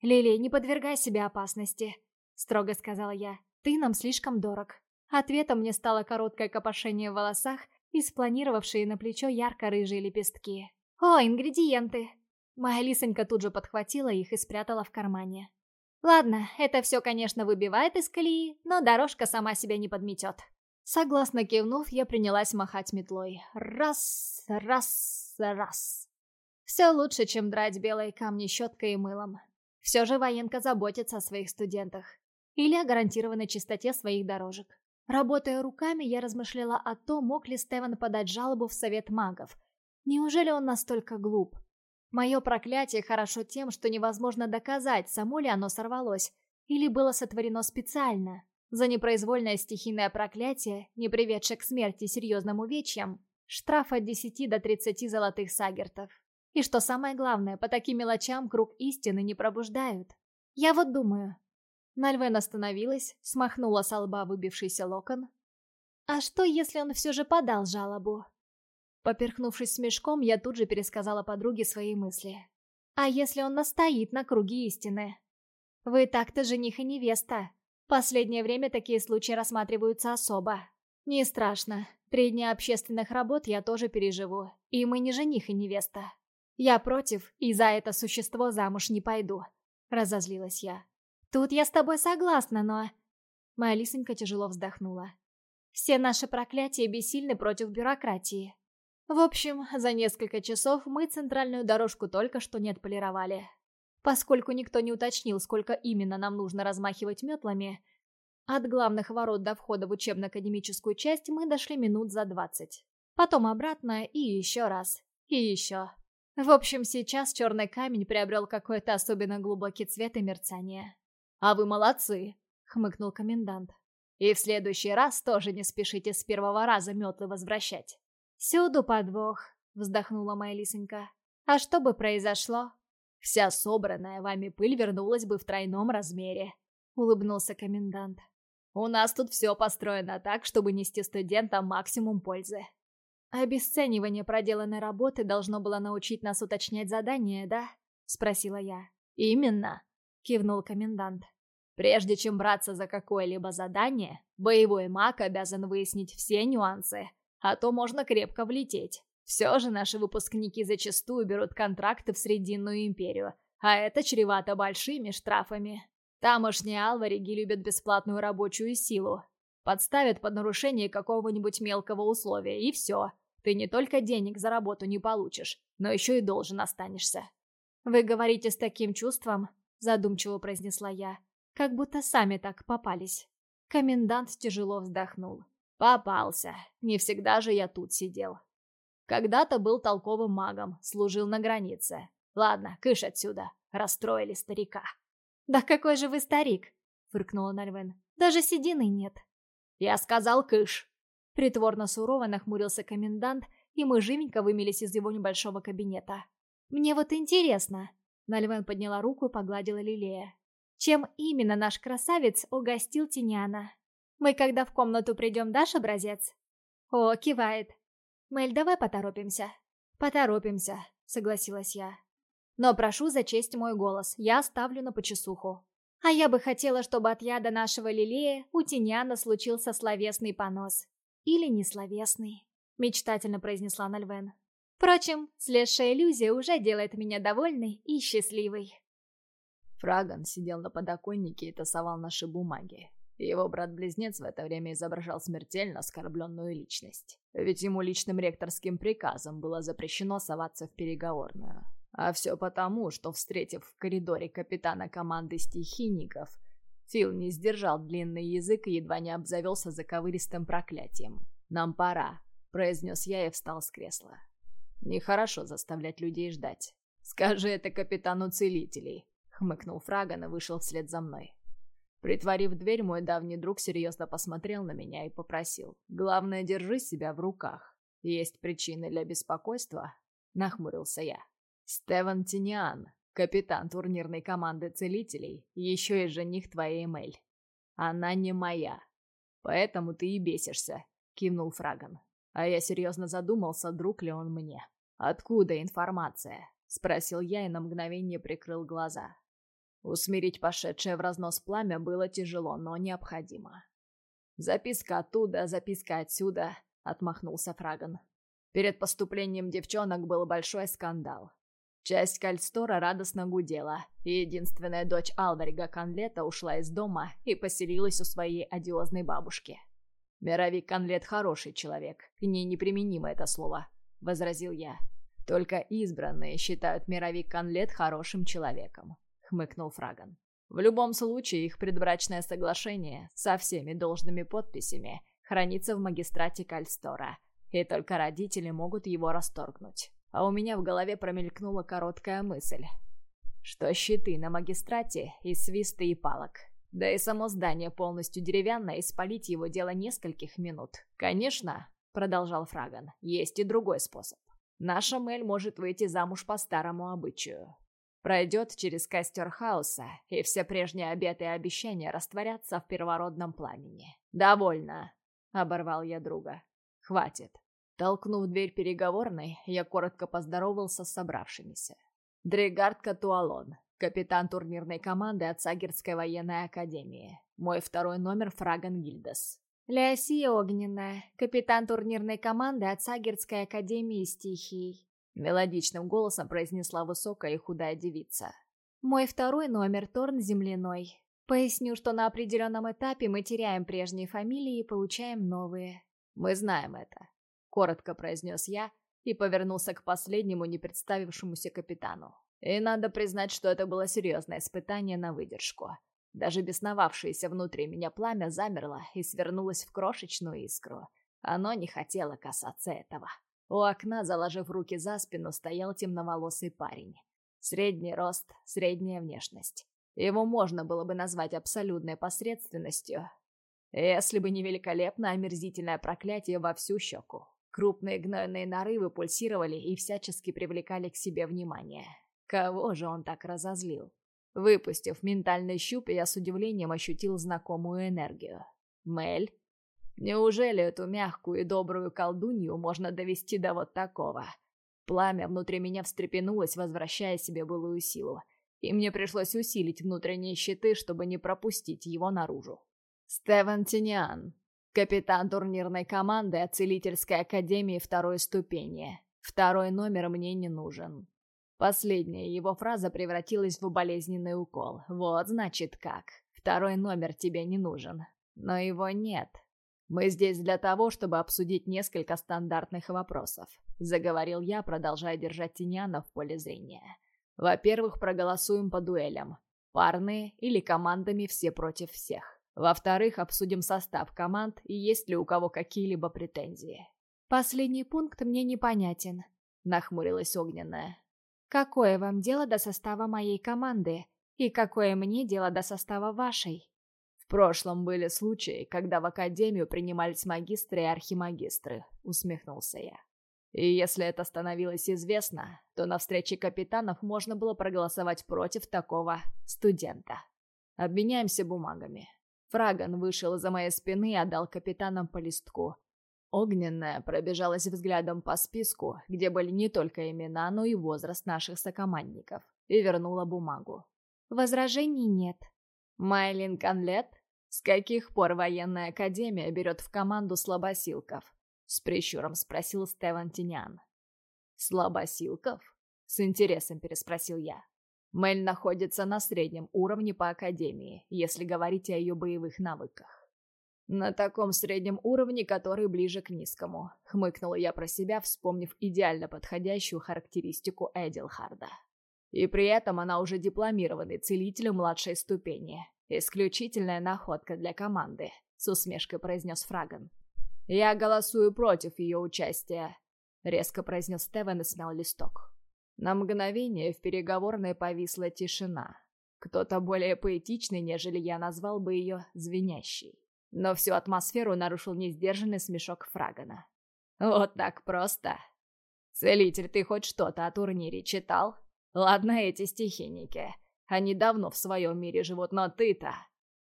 «Лилей, не подвергай себя опасности», — строго сказала я. «Ты нам слишком дорог». Ответом мне стало короткое копошение в волосах и спланировавшие на плечо ярко-рыжие лепестки. «О, ингредиенты!» Моя лисонька тут же подхватила их и спрятала в кармане. Ладно, это все, конечно, выбивает из колеи, но дорожка сама себя не подметет. Согласно кивнув, я принялась махать метлой. Раз, раз, раз. Все лучше, чем драть белые камни щеткой и мылом. Все же военка заботится о своих студентах. Или о гарантированной чистоте своих дорожек. Работая руками, я размышляла о том, мог ли Стевен подать жалобу в совет магов. Неужели он настолько глуп? Мое проклятие хорошо тем, что невозможно доказать, само ли оно сорвалось, или было сотворено специально. За непроизвольное стихийное проклятие, не приведшее к смерти серьезным увечьям, штраф от 10 до 30 золотых сагертов. И что самое главное, по таким мелочам круг истины не пробуждают. Я вот думаю. Нальвен остановилась, смахнула с лба выбившийся локон. А что, если он все же подал жалобу? Поперхнувшись смешком, я тут же пересказала подруге свои мысли. «А если он настоит на круге истины?» «Вы так-то жених и невеста. Последнее время такие случаи рассматриваются особо. Не страшно. Три дня общественных работ я тоже переживу. И мы не жених и невеста». Я против, и за это существо замуж не пойду», — разозлилась я. «Тут я с тобой согласна, но...» Моя лисонька тяжело вздохнула. «Все наши проклятия бессильны против бюрократии». В общем, за несколько часов мы центральную дорожку только что не отполировали. Поскольку никто не уточнил, сколько именно нам нужно размахивать метлами, от главных ворот до входа в учебно-академическую часть мы дошли минут за двадцать. Потом обратно и еще раз. И еще. В общем, сейчас черный камень приобрел какой-то особенно глубокий цвет и мерцание. «А вы молодцы!» — хмыкнул комендант. «И в следующий раз тоже не спешите с первого раза метлы возвращать». «Всюду подвох», — вздохнула моя лисонька. «А что бы произошло?» «Вся собранная вами пыль вернулась бы в тройном размере», — улыбнулся комендант. «У нас тут все построено так, чтобы нести студентам максимум пользы. «Обесценивание проделанной работы должно было научить нас уточнять задания, да?» — спросила я. «Именно», — кивнул комендант. «Прежде чем браться за какое-либо задание, боевой маг обязан выяснить все нюансы, а то можно крепко влететь. Все же наши выпускники зачастую берут контракты в Срединную империю, а это чревато большими штрафами. Тамошние алвариги любят бесплатную рабочую силу. Подставят под нарушение какого-нибудь мелкого условия, и все. Ты не только денег за работу не получишь, но еще и должен останешься. «Вы говорите с таким чувством», — задумчиво произнесла я, «как будто сами так попались». Комендант тяжело вздохнул. «Попался. Не всегда же я тут сидел. Когда-то был толковым магом, служил на границе. Ладно, кыш отсюда. Расстроили старика». «Да какой же вы старик?» — фыркнула Нальвен. «Даже седины нет». «Я сказал кыш», Притворно сурово нахмурился комендант, и мы живенько вымелись из его небольшого кабинета. «Мне вот интересно...» Нальвен подняла руку и погладила Лилея. «Чем именно наш красавец угостил Тиняна? Мы когда в комнату придем, дашь образец?» «О, кивает. Мэль, давай поторопимся». «Поторопимся», — согласилась я. «Но прошу зачесть мой голос, я ставлю на почесуху». А я бы хотела, чтобы от яда нашего Лилея у Тиняна случился словесный понос. Или несловесный», — мечтательно произнесла Нальвен. «Впрочем, слезшая иллюзия уже делает меня довольной и счастливой». Фраган сидел на подоконнике и тасовал наши бумаги. Его брат-близнец в это время изображал смертельно оскорбленную личность. Ведь ему личным ректорским приказом было запрещено соваться в переговорную. А все потому, что, встретив в коридоре капитана команды стихийников, Фил не сдержал длинный язык и едва не обзавелся заковыристым проклятием. «Нам пора», — произнес я и встал с кресла. «Нехорошо заставлять людей ждать. Скажи это капитану целителей», — хмыкнул Фраган и вышел вслед за мной. Притворив дверь, мой давний друг серьезно посмотрел на меня и попросил. «Главное, держи себя в руках. Есть причины для беспокойства?» Нахмурился я. «Стеван Тиниан, Капитан турнирной команды целителей, еще и жених твоей Мель. Она не моя. Поэтому ты и бесишься, кивнул Фраган. А я серьезно задумался, друг ли он мне. Откуда информация? Спросил я и на мгновение прикрыл глаза. Усмирить пошедшее в разнос пламя было тяжело, но необходимо. «Записка оттуда, записка отсюда», — отмахнулся Фраган. Перед поступлением девчонок был большой скандал. Часть Кальстора радостно гудела, и единственная дочь Алварига Конлета ушла из дома и поселилась у своей одиозной бабушки. «Мировик Конлет хороший человек, к ней неприменимо это слово», — возразил я. «Только избранные считают Мировик Конлет хорошим человеком», — хмыкнул Фраган. «В любом случае, их предбрачное соглашение со всеми должными подписями хранится в магистрате Кальстора, и только родители могут его расторгнуть а у меня в голове промелькнула короткая мысль. Что щиты на магистрате из свиста и палок. Да и само здание полностью деревянное, и спалить его дело нескольких минут. Конечно, продолжал Фраган, есть и другой способ. Наша Мель может выйти замуж по старому обычаю. Пройдет через костер хаоса, и все прежние обеты и обещания растворятся в первородном пламени. «Довольно», — оборвал я друга. «Хватит. Толкнув дверь переговорной, я коротко поздоровался с собравшимися. Дрегард Катуалон, капитан турнирной команды от Сагерской военной академии. Мой второй номер Фраган Гильдас. Леосия Огненная, капитан турнирной команды от Сагерской академии стихий. Мелодичным голосом произнесла высокая и худая девица. Мой второй номер Торн Земляной. Поясню, что на определенном этапе мы теряем прежние фамилии и получаем новые. Мы знаем это. Коротко произнес я и повернулся к последнему не представившемуся капитану. И надо признать, что это было серьезное испытание на выдержку. Даже бесновавшееся внутри меня пламя замерло и свернулось в крошечную искру. Оно не хотело касаться этого. У окна, заложив руки за спину, стоял темноволосый парень. Средний рост, средняя внешность. Его можно было бы назвать абсолютной посредственностью, если бы не великолепно омерзительное проклятие во всю щеку. Крупные гнойные нарывы пульсировали и всячески привлекали к себе внимание. Кого же он так разозлил? Выпустив ментальный щуп, я с удивлением ощутил знакомую энергию. Мель? Неужели эту мягкую и добрую колдунью можно довести до вот такого? Пламя внутри меня встрепенулось, возвращая себе былую силу. И мне пришлось усилить внутренние щиты, чтобы не пропустить его наружу. Стевен Тиниан, капитан турнирной команды от Академии второй ступени. Второй номер мне не нужен. Последняя его фраза превратилась в болезненный укол. Вот значит как. Второй номер тебе не нужен. Но его нет. Мы здесь для того, чтобы обсудить несколько стандартных вопросов. Заговорил я, продолжая держать Тиняна в поле зрения. Во-первых, проголосуем по дуэлям. Парные или командами все против всех. Во-вторых, обсудим состав команд и есть ли у кого какие-либо претензии. Последний пункт мне непонятен. Нахмурилась Огненная. Какое вам дело до состава моей команды? И какое мне дело до состава вашей? В прошлом были случаи, когда в академию принимались магистры и архимагистры, усмехнулся я. И если это становилось известно, то на встрече капитанов можно было проголосовать против такого студента. Обменяемся бумагами. Фраган вышел из-за моей спины и отдал капитанам по листку, Огненная пробежалась взглядом по списку, где были не только имена, но и возраст наших сокомандников, и вернула бумагу. Возражений нет. Майлин Конлет? С каких пор военная академия берет в команду слабосилков? С прищуром спросил Стеван Тинян. Слабосилков? С интересом переспросил я. Мэль находится на среднем уровне по академии, если говорить о ее боевых навыках. «На таком среднем уровне, который ближе к низкому», — хмыкнула я про себя, вспомнив идеально подходящую характеристику Эдилхарда. И при этом она уже дипломированный целитель младшей ступени. Исключительная находка для команды, с усмешкой произнес Фраган. «Я голосую против ее участия», — резко произнес Стевен и смял листок. На мгновение в переговорной повисла тишина. Кто-то более поэтичный, нежели я назвал бы ее звенящей. Но всю атмосферу нарушил несдержанный смешок Фрагана. «Вот так просто. Целитель, ты хоть что-то о турнире читал? Ладно, эти стихийники. Они давно в своем мире живут, но ты-то...»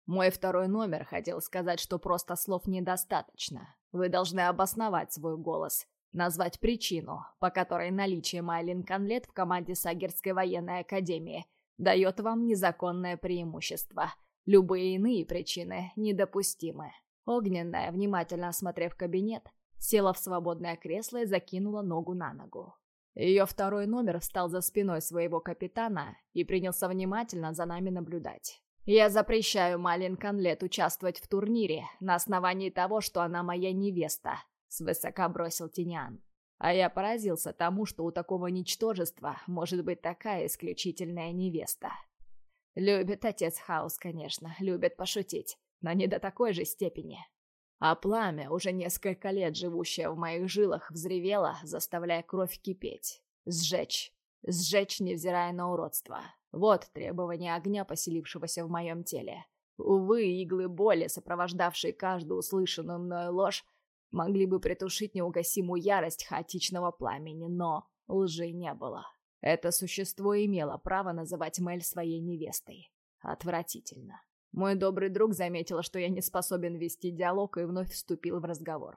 Мой второй номер хотел сказать, что просто слов недостаточно. Вы должны обосновать свой голос, назвать причину, по которой наличие Майлин Конлет в команде Сагерской военной академии дает вам незаконное преимущество – Любые иные причины недопустимы. Огненная, внимательно осмотрев кабинет, села в свободное кресло и закинула ногу на ногу. Ее второй номер встал за спиной своего капитана и принялся внимательно за нами наблюдать. «Я запрещаю Малин Конлет участвовать в турнире на основании того, что она моя невеста», — свысока бросил Тинян. А я поразился тому, что у такого ничтожества может быть такая исключительная невеста. Любит отец Хаус, конечно, любит пошутить, но не до такой же степени. А пламя, уже несколько лет живущее в моих жилах, взревело, заставляя кровь кипеть. Сжечь. Сжечь, невзирая на уродство. Вот требование огня, поселившегося в моем теле. Увы, иглы боли, сопровождавшие каждую услышанную мною ложь, могли бы притушить неугасимую ярость хаотичного пламени, но лжи не было. Это существо имело право называть Мель своей невестой. Отвратительно. Мой добрый друг заметил, что я не способен вести диалог и вновь вступил в разговор.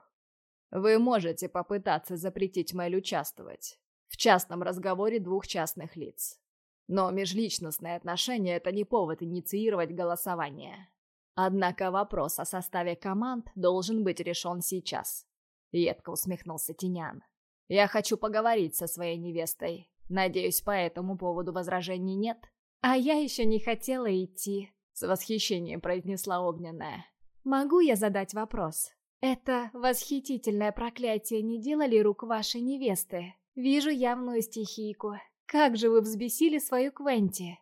Вы можете попытаться запретить Мель участвовать в частном разговоре двух частных лиц. Но межличностные отношения – это не повод инициировать голосование. Однако вопрос о составе команд должен быть решен сейчас. Едко усмехнулся Тинян. Я хочу поговорить со своей невестой. Надеюсь, по этому поводу возражений нет?» «А я еще не хотела идти», — с восхищением произнесла Огненная. «Могу я задать вопрос? Это восхитительное проклятие не делали рук вашей невесты? Вижу явную стихийку. Как же вы взбесили свою Квенти?»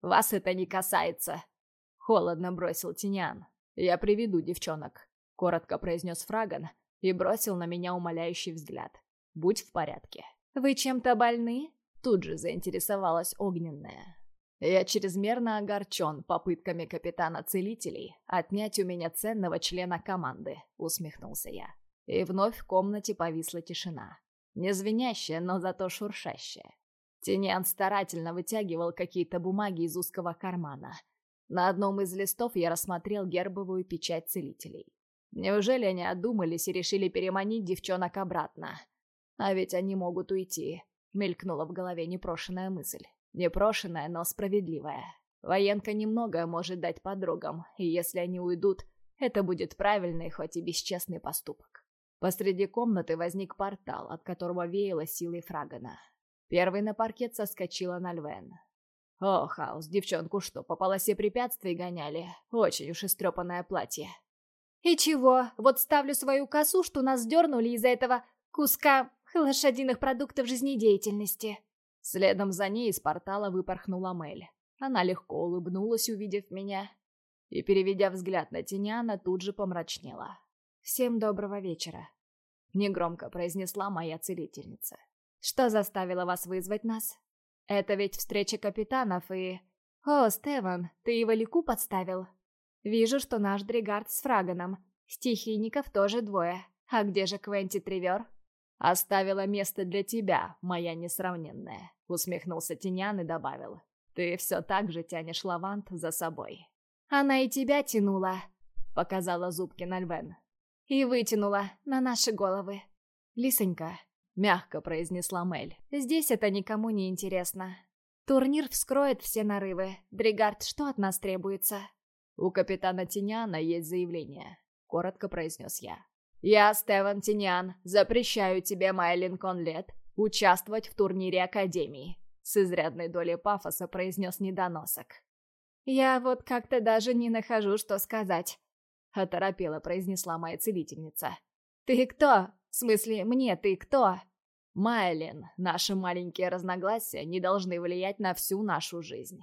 «Вас это не касается», — холодно бросил Тинян. «Я приведу девчонок», — коротко произнес Фраган и бросил на меня умоляющий взгляд. «Будь в порядке». «Вы чем-то больны?» Тут же заинтересовалась Огненная. Я чрезмерно огорчен попытками капитана Целителей отнять у меня ценного члена команды, усмехнулся я. И вновь в комнате повисла тишина. Не звенящая, но зато шуршащая. Тиньян старательно вытягивал какие-то бумаги из узкого кармана. На одном из листов я рассмотрел гербовую печать целителей. Неужели они одумались и решили переманить девчонок обратно? А ведь они могут уйти, мелькнула в голове непрошенная мысль. Непрошенная, но справедливая. Военка немногое может дать подругам, и если они уйдут, это будет правильный, хоть и бесчестный поступок. Посреди комнаты возник портал, от которого веяло силой Фрагана. Первый на паркет соскочила Нальвен. «О, Хаус, девчонку что, по полосе препятствий гоняли? Очень уж истрепанное платье». «И чего? Вот ставлю свою косу, что нас дернули из-за этого куска лошадиных продуктов жизнедеятельности». Следом за ней из портала выпорхнула Мель. Она легко улыбнулась, увидев меня, и, переведя взгляд на Тиняна, тут же помрачнела. «Всем доброго вечера», — негромко произнесла моя целительница. «Что заставило вас вызвать нас? Это ведь встреча капитанов и...» «О, Стеван, ты его лику подставил?» «Вижу, что наш Дригард с Фраганом. Стихийников тоже двое. А где же Квенти Тревер?» «Оставила место для тебя, моя несравненная», — усмехнулся Тинян и добавил. «Ты все так же тянешь Лавант за собой». «Она и тебя тянула», — показала зубки Нальвен. «И вытянула на наши головы». «Лисонька», — мягко произнесла Мель, — «здесь это никому не интересно. Турнир вскроет все нарывы. Бригард, что от нас требуется?» «У капитана Тиняна есть заявление», — коротко произнес я. «Я, Стеван Тинян, запрещаю тебе, Майлин Конлет, участвовать в турнире Академии», с изрядной долей пафоса произнес недоносок. «Я вот как-то даже не нахожу, что сказать», — оторопела произнесла моя целительница. «Ты кто? В смысле, мне ты кто?» «Майлин, наши маленькие разногласия не должны влиять на всю нашу жизнь».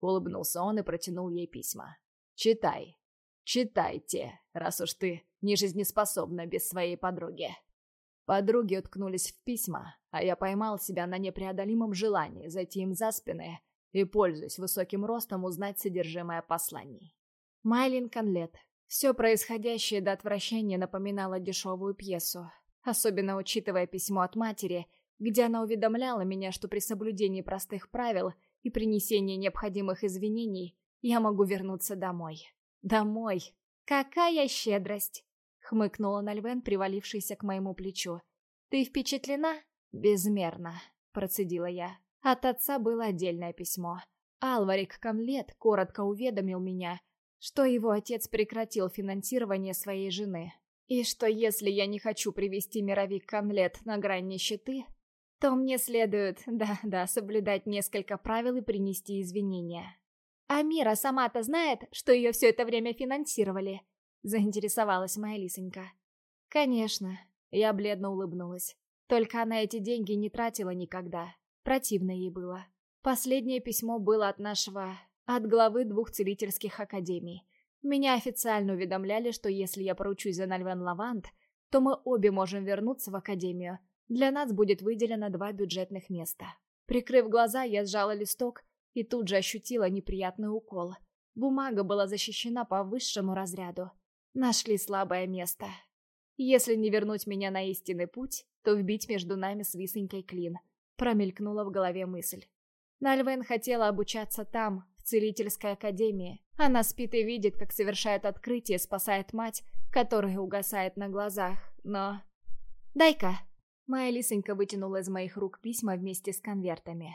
Улыбнулся он и протянул ей письма. «Читай. Читайте, раз уж ты не жизнеспособна без своей подруги». Подруги уткнулись в письма, а я поймал себя на непреодолимом желании зайти им за спины и, пользуясь высоким ростом, узнать содержимое посланий. Майлин Конлет. Все происходящее до отвращения напоминало дешевую пьесу, особенно учитывая письмо от матери, где она уведомляла меня, что при соблюдении простых правил и принесении необходимых извинений я могу вернуться домой. Домой. Какая щедрость! Хмыкнула Нальвен, привалившийся к моему плечу. «Ты впечатлена?» «Безмерно», — процедила я. От отца было отдельное письмо. Алварик Конлет коротко уведомил меня, что его отец прекратил финансирование своей жены. И что если я не хочу привести мировик Конлет на грань нищеты, то мне следует, да-да, соблюдать несколько правил и принести извинения. А Мира сама-то знает, что ее все это время финансировали заинтересовалась моя лисонька. «Конечно». Я бледно улыбнулась. Только она эти деньги не тратила никогда. Противно ей было. Последнее письмо было от нашего... от главы двух целительских академий. Меня официально уведомляли, что если я поручусь за Нальвен Лавант, то мы обе можем вернуться в академию. Для нас будет выделено два бюджетных места. Прикрыв глаза, я сжала листок и тут же ощутила неприятный укол. Бумага была защищена по высшему разряду. Нашли слабое место. Если не вернуть меня на истинный путь, то вбить между нами с Висонькой клин. Промелькнула в голове мысль. Нальвен хотела обучаться там, в целительской академии. Она спит и видит, как совершает открытие, спасает мать, которая угасает на глазах. Но... «Дай-ка!» Моя лисонька вытянула из моих рук письма вместе с конвертами.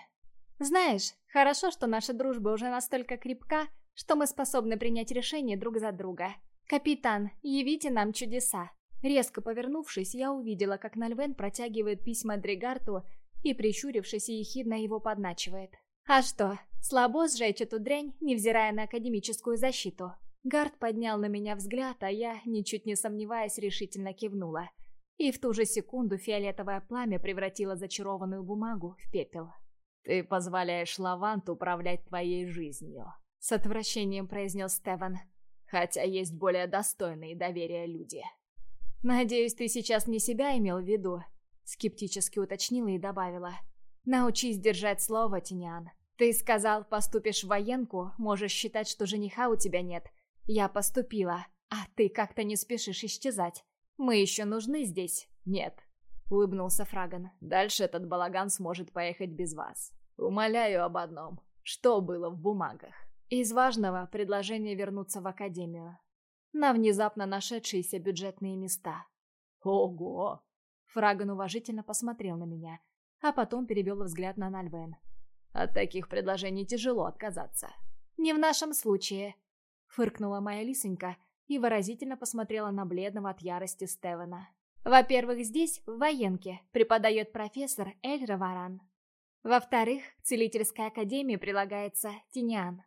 «Знаешь, хорошо, что наша дружба уже настолько крепка, что мы способны принять решение друг за друга. «Капитан, явите нам чудеса!» Резко повернувшись, я увидела, как Нальвен протягивает письма Дригарту и, прищурившись, ехидно его подначивает. «А что, слабо сжечь эту дрянь, невзирая на академическую защиту?» Гард поднял на меня взгляд, а я, ничуть не сомневаясь, решительно кивнула. И в ту же секунду фиолетовое пламя превратило зачарованную бумагу в пепел. «Ты позволяешь Лаванту управлять твоей жизнью», — с отвращением произнес Стеван. «Хотя есть более достойные доверия люди». «Надеюсь, ты сейчас не себя имел в виду?» Скептически уточнила и добавила. «Научись держать слово, Тиниан. Ты сказал, поступишь в военку, можешь считать, что жениха у тебя нет. Я поступила, а ты как-то не спешишь исчезать. Мы еще нужны здесь?» «Нет», — улыбнулся Фраган. «Дальше этот балаган сможет поехать без вас. Умоляю об одном. Что было в бумагах?» Из важного предложение вернуться в академию на внезапно нашедшиеся бюджетные места. «Ого!» Фраган уважительно посмотрел на меня, а потом перевел взгляд на Нальвен. «От таких предложений тяжело отказаться». «Не в нашем случае», — фыркнула моя лисонька и выразительно посмотрела на бледного от ярости Стевена. «Во-первых, здесь, в военке, преподает профессор Эль Раваран. Во-вторых, к целительской академии прилагается Тиниан.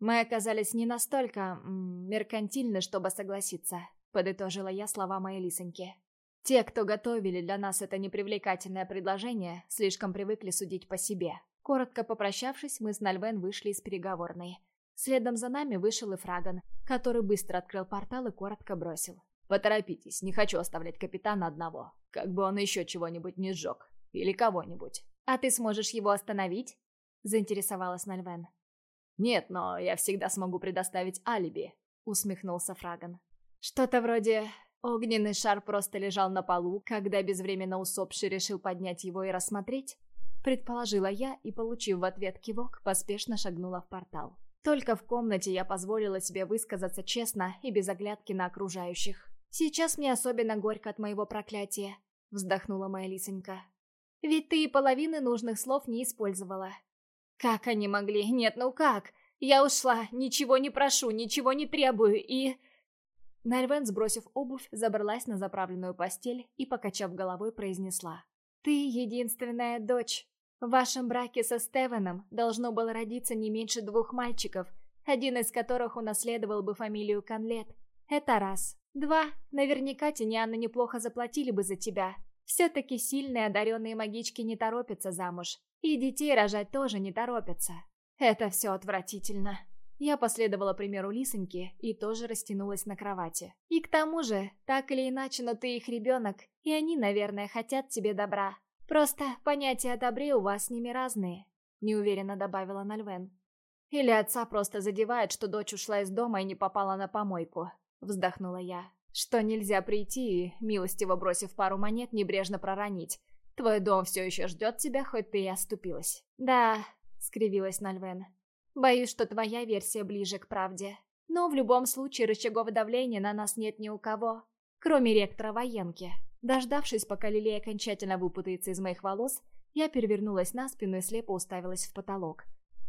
Мы оказались не настолько м, меркантильны, чтобы согласиться, подытожила я слова моей лисоньки. Те, кто готовили для нас это непривлекательное предложение, слишком привыкли судить по себе. Коротко попрощавшись, мы с Нальвен вышли из переговорной. Следом за нами вышел и Фраган, который быстро открыл портал и коротко бросил. «Поторопитесь, не хочу оставлять капитана одного. Как бы он еще чего-нибудь не сжег. Или кого-нибудь». «А ты сможешь его остановить?» – заинтересовалась Нальвен. «Нет, но я всегда смогу предоставить алиби», — усмехнулся Фраган. «Что-то вроде огненный шар просто лежал на полу, когда безвременно усопший решил поднять его и рассмотреть?» Предположила я и, получив в ответ кивок, поспешно шагнула в портал. Только в комнате я позволила себе высказаться честно и без оглядки на окружающих. «Сейчас мне особенно горько от моего проклятия», — вздохнула моя лисонька. «Ведь ты и половины нужных слов не использовала. Как они могли? Нет, ну как? Я ушла, ничего не прошу, ничего не требую и... Нальвен, сбросив обувь, забралась на заправленную постель и, покачав головой, произнесла. «Ты единственная дочь. В вашем браке со Стевеном должно было родиться не меньше двух мальчиков, один из которых унаследовал бы фамилию Конлет. Это раз. Два. Наверняка Тинианы неплохо заплатили бы за тебя. Все-таки сильные одаренные магички не торопятся замуж. И детей рожать тоже не торопятся. Это все отвратительно. Я последовала примеру Лисоньки и тоже растянулась на кровати. И к тому же, так или иначе, но ты их ребенок, и они, наверное, хотят тебе добра. Просто понятия о добре у вас с ними разные, неуверенно добавила Нальвен. Или отца просто задевает, что дочь ушла из дома и не попала на помойку, вздохнула я. Что нельзя прийти и, милостиво бросив пару монет, небрежно проронить. Твой дом все еще ждет тебя, хоть ты и оступилась. Да, скривилась Нальвен. Боюсь, что твоя версия ближе к правде. Но в любом случае рычагов давления на нас нет ни у кого, кроме ректора военки. Дождавшись, пока Лилия окончательно выпутается из моих волос, я перевернулась на спину и слепо уставилась в потолок.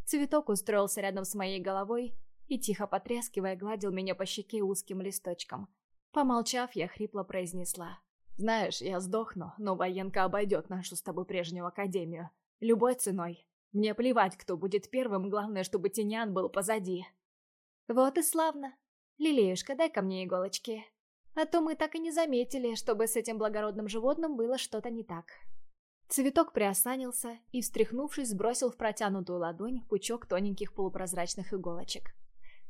Цветок устроился рядом с моей головой и, тихо потрескивая, гладил меня по щеке узким листочком. Помолчав, я хрипло произнесла. Знаешь, я сдохну, но военка обойдет нашу с тобой прежнюю академию. Любой ценой. Мне плевать, кто будет первым, главное, чтобы Тинян был позади. Вот и славно. Лилеюшка, дай ко мне иголочки. А то мы так и не заметили, чтобы с этим благородным животным было что-то не так. Цветок приосанился и, встряхнувшись, сбросил в протянутую ладонь пучок тоненьких полупрозрачных иголочек.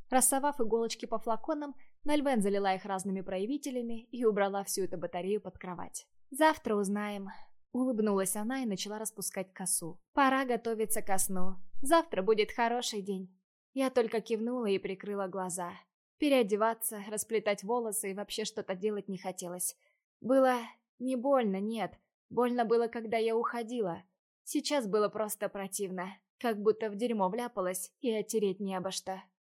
Рассовав иголочки по флаконам, Нальвен залила их разными проявителями и убрала всю эту батарею под кровать. «Завтра узнаем». Улыбнулась она и начала распускать косу. «Пора готовиться ко сну. Завтра будет хороший день». Я только кивнула и прикрыла глаза. Переодеваться, расплетать волосы и вообще что-то делать не хотелось. Было не больно, нет. Больно было, когда я уходила. Сейчас было просто противно. Как будто в дерьмо вляпалась и оттереть не обо что.